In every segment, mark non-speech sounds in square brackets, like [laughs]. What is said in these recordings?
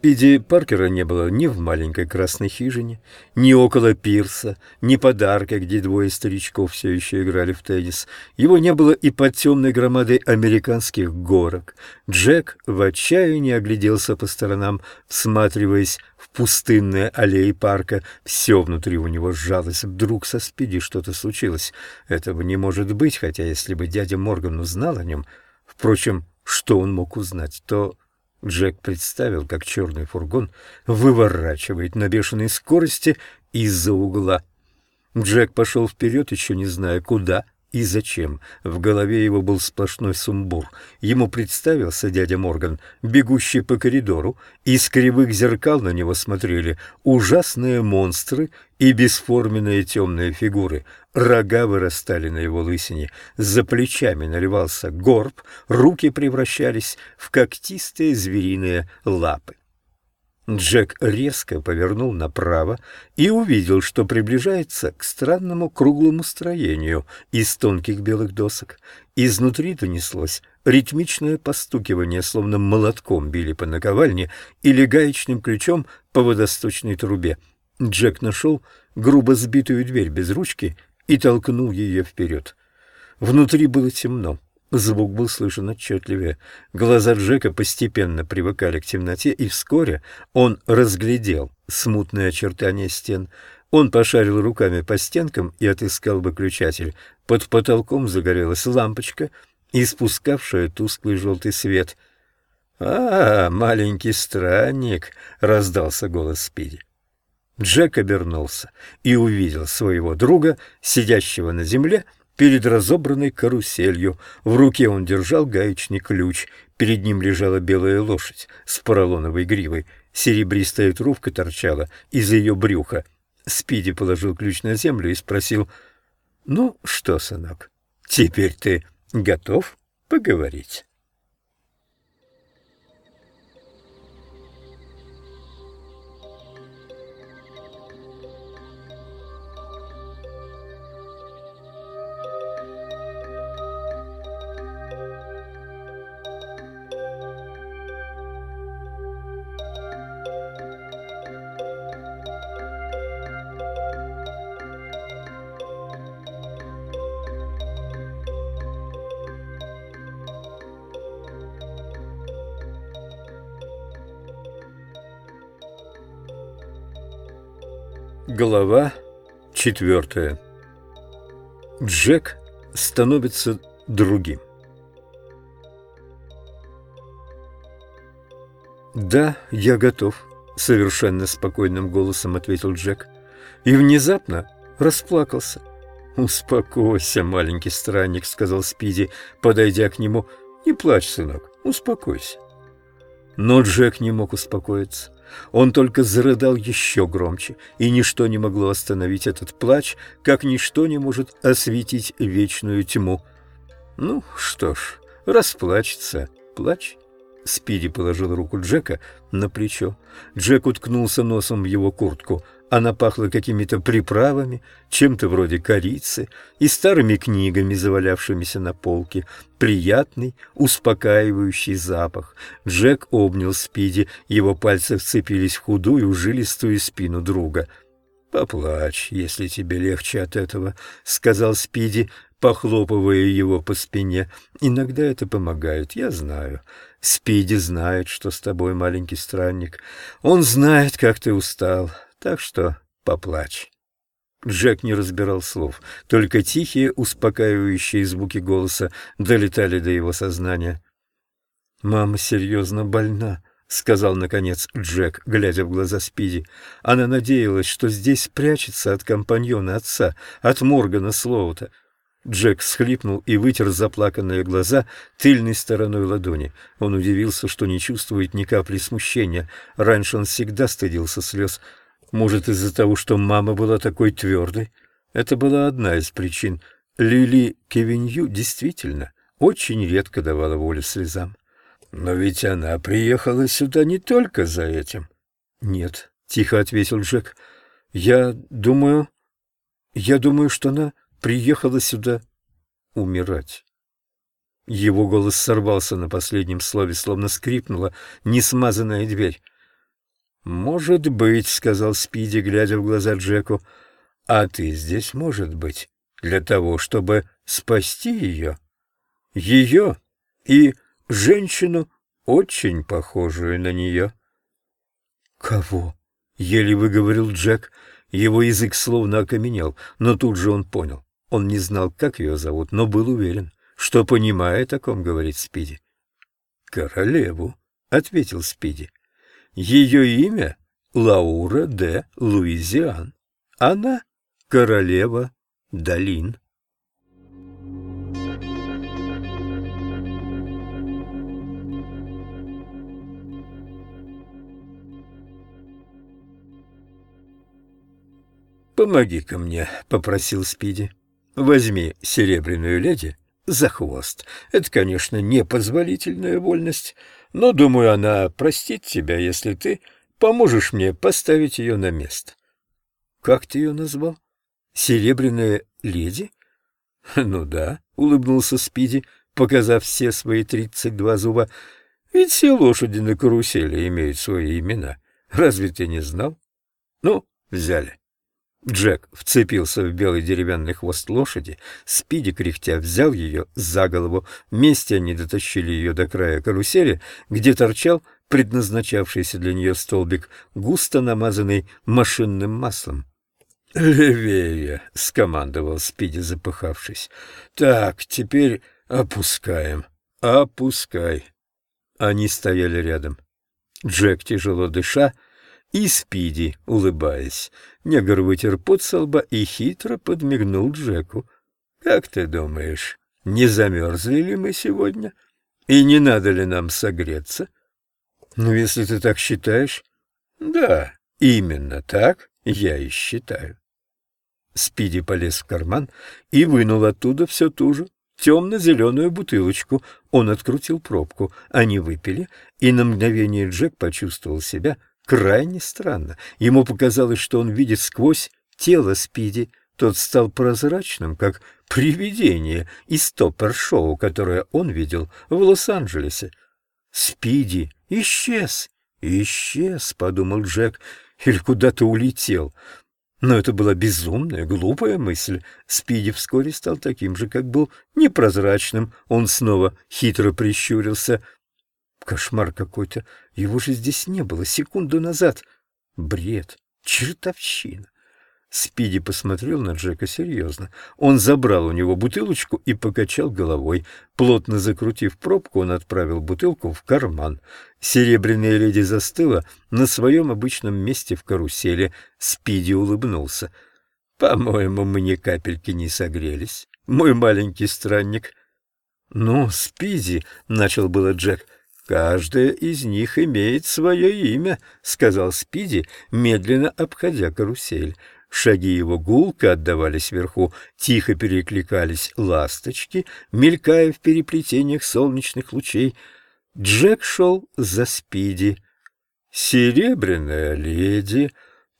Спиди Паркера не было ни в маленькой красной хижине, ни около пирса, ни подарка, где двое старичков все еще играли в теннис. Его не было и под темной громадой американских горок. Джек в отчаянии огляделся по сторонам, всматриваясь в пустынные аллеи парка. Все внутри у него сжалось. Вдруг со Спиди что-то случилось. Этого не может быть, хотя если бы дядя Морган узнал о нем... Впрочем, что он мог узнать, то Джек представил, как черный фургон выворачивает на бешеной скорости из-за угла. Джек пошел вперед, еще не зная куда и зачем. В голове его был сплошной сумбур. Ему представился дядя Морган, бегущий по коридору, из кривых зеркал на него смотрели ужасные монстры и бесформенные темные фигуры. Рога вырастали на его лысине, за плечами наливался горб, руки превращались в когтистые звериные лапы. Джек резко повернул направо и увидел, что приближается к странному круглому строению из тонких белых досок. Изнутри донеслось ритмичное постукивание, словно молотком били по наковальне или гаечным ключом по водосточной трубе. Джек нашел грубо сбитую дверь без ручки и толкнул ее вперед. Внутри было темно. Звук был слышен отчетливее. Глаза Джека постепенно привыкали к темноте, и вскоре он разглядел смутные очертания стен. Он пошарил руками по стенкам и отыскал выключатель. Под потолком загорелась лампочка, испускавшая тусклый желтый свет. «А, маленький странник!» — раздался голос Спиди. Джек обернулся и увидел своего друга, сидящего на земле, — перед разобранной каруселью. В руке он держал гаечный ключ. Перед ним лежала белая лошадь с поролоновой гривой. Серебристая трубка торчала из ее брюха. Спиди положил ключ на землю и спросил, «Ну что, сынок, теперь ты готов поговорить?» Глава четвертая. Джек становится другим. «Да, я готов», — совершенно спокойным голосом ответил Джек. И внезапно расплакался. «Успокойся, маленький странник», — сказал Спиди, подойдя к нему. «Не плачь, сынок, успокойся». Но Джек не мог успокоиться. Он только зарыдал еще громче, и ничто не могло остановить этот плач, как ничто не может осветить вечную тьму. «Ну что ж, расплачется, плачь». Спиди положил руку Джека на плечо. Джек уткнулся носом в его куртку – она пахла какими-то приправами, чем-то вроде корицы и старыми книгами, завалявшимися на полке. Приятный, успокаивающий запах. Джек обнял Спиди, его пальцы вцепились в худую, жилистую спину друга. «Поплачь, если тебе легче от этого», — сказал Спиди, похлопывая его по спине. «Иногда это помогает, я знаю». Спиди знает, что с тобой, маленький странник. Он знает, как ты устал. Так что поплачь. Джек не разбирал слов, только тихие, успокаивающие звуки голоса долетали до его сознания. «Мама серьезно больна», — сказал, наконец, Джек, глядя в глаза Спиди. Она надеялась, что здесь прячется от компаньона отца, от Моргана Слоута. Джек схлипнул и вытер заплаканные глаза тыльной стороной ладони. Он удивился, что не чувствует ни капли смущения. Раньше он всегда стыдился слез, может, из-за того, что мама была такой твердой? Это была одна из причин. Лили Кевинью действительно очень редко давала волю слезам. Но ведь она приехала сюда не только за этим. Нет, тихо ответил Джек. Я думаю, я думаю, что она приехала сюда умирать. Его голос сорвался на последнем слове, словно скрипнула несмазанная дверь. «Может быть», — сказал Спиди, глядя в глаза Джеку. «А ты здесь, может быть, для того, чтобы спасти ее? Ее и женщину, очень похожую на нее». «Кого?» — еле выговорил Джек. Его язык словно окаменел, но тут же он понял. Он не знал, как ее зовут, но был уверен, что понимает, о ком говорит Спиди. «Королеву», — ответил Спиди. «Ее имя — Лаура де Луизиан. Она — королева долин». «Помоги-ка мне», — попросил Спиди. «Возьми серебряную леди за хвост. Это, конечно, непозволительная вольность, но, думаю, она простит тебя, если ты поможешь мне поставить ее на место». «Как ты ее назвал? Серебряная леди?» [laughs] «Ну да», — улыбнулся Спиди, показав все свои тридцать два зуба. «Ведь все лошади на карусели имеют свои имена. Разве ты не знал? Ну, взяли». Джек вцепился в белый деревянный хвост лошади, Спиди кряхтя взял ее за голову, вместе они дотащили ее до края карусели, где торчал предназначавшийся для нее столбик, густо намазанный машинным маслом. «Левее!» — скомандовал Спиди, запыхавшись. «Так, теперь опускаем. Опускай!» Они стояли рядом. Джек, тяжело дыша, — и Спиди, улыбаясь. Негр вытер пот со лба и хитро подмигнул Джеку. «Как ты думаешь, не замерзли ли мы сегодня? И не надо ли нам согреться?» «Ну, если ты так считаешь...» «Да, именно так я и считаю». Спиди полез в карман и вынул оттуда все ту же темно-зеленую бутылочку. Он открутил пробку. Они выпили, и на мгновение Джек почувствовал себя крайне странно. Ему показалось, что он видит сквозь тело Спиди. Тот стал прозрачным, как привидение из топпер-шоу, которое он видел в Лос-Анджелесе. Спиди исчез, исчез, — подумал Джек, — или куда-то улетел. Но это была безумная, глупая мысль. Спиди вскоре стал таким же, как был непрозрачным. Он снова хитро прищурился. Кошмар какой-то. Его же здесь не было секунду назад. Бред. Чертовщина. Спиди посмотрел на Джека серьезно. Он забрал у него бутылочку и покачал головой. Плотно закрутив пробку, он отправил бутылку в карман. Серебряная леди застыла на своем обычном месте в карусели. Спиди улыбнулся. «По-моему, мы ни капельки не согрелись, мой маленький странник». «Ну, Спиди», — начал было Джек, — «Каждая из них имеет свое имя», — сказал Спиди, медленно обходя карусель. Шаги его гулко отдавались вверху, тихо перекликались ласточки, мелькая в переплетениях солнечных лучей. Джек шел за Спиди. «Серебряная леди»,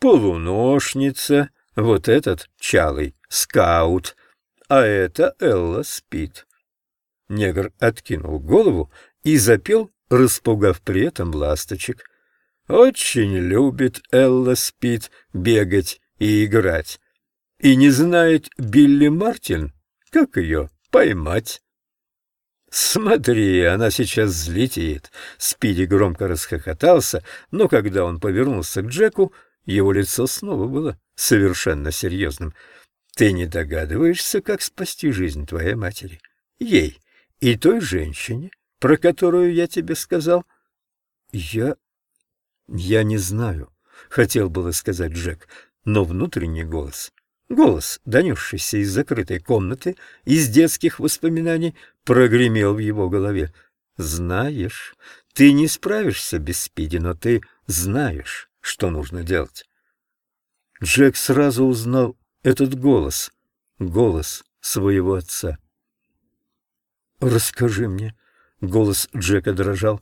«Полуношница», вот этот чалый скаут, а это Элла спит. Негр откинул голову и запел распугав при этом ласточек. Очень любит Элла Спит бегать и играть. И не знает Билли Мартин, как ее поймать. «Смотри, она сейчас взлетит!» Спиди громко расхохотался, но когда он повернулся к Джеку, его лицо снова было совершенно серьезным. «Ты не догадываешься, как спасти жизнь твоей матери? Ей и той женщине, про которую я тебе сказал? Я... я не знаю, хотел было сказать Джек, но внутренний голос, голос, донесшийся из закрытой комнаты, из детских воспоминаний, прогремел в его голове. Знаешь, ты не справишься без Спиди, но ты знаешь, что нужно делать. Джек сразу узнал этот голос, голос своего отца. «Расскажи мне, Голос Джека дрожал.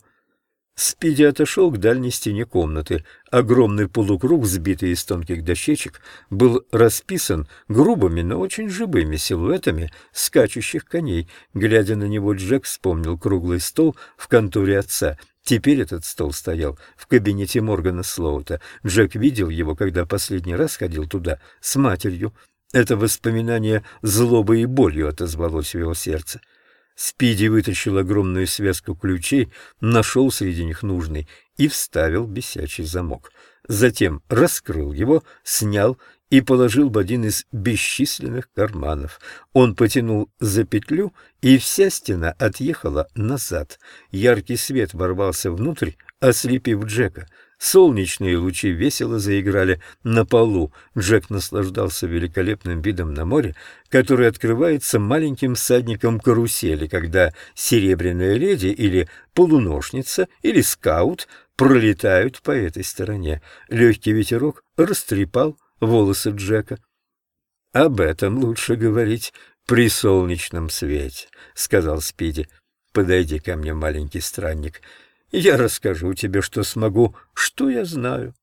Спиди отошел к дальней стене комнаты. Огромный полукруг, сбитый из тонких дощечек, был расписан грубыми, но очень живыми силуэтами скачущих коней. Глядя на него, Джек вспомнил круглый стол в конторе отца, Теперь этот стол стоял в кабинете Моргана Слоута. Джек видел его, когда последний раз ходил туда с матерью. Это воспоминание злобой и болью отозвалось в его сердце. Спиди вытащил огромную связку ключей, нашел среди них нужный и вставил бесячий замок. Затем раскрыл его, снял и положил в один из бесчисленных карманов. Он потянул за петлю, и вся стена отъехала назад. Яркий свет ворвался внутрь, ослепив Джека. Солнечные лучи весело заиграли на полу. Джек наслаждался великолепным видом на море, который открывается маленьким всадником карусели, когда серебряная леди или полуношница или скаут пролетают по этой стороне. Легкий ветерок растрепал волосы Джека. — Об этом лучше говорить при солнечном свете, — сказал Спиди. — Подойди ко мне, маленький странник. Я расскажу тебе, что смогу, что я знаю.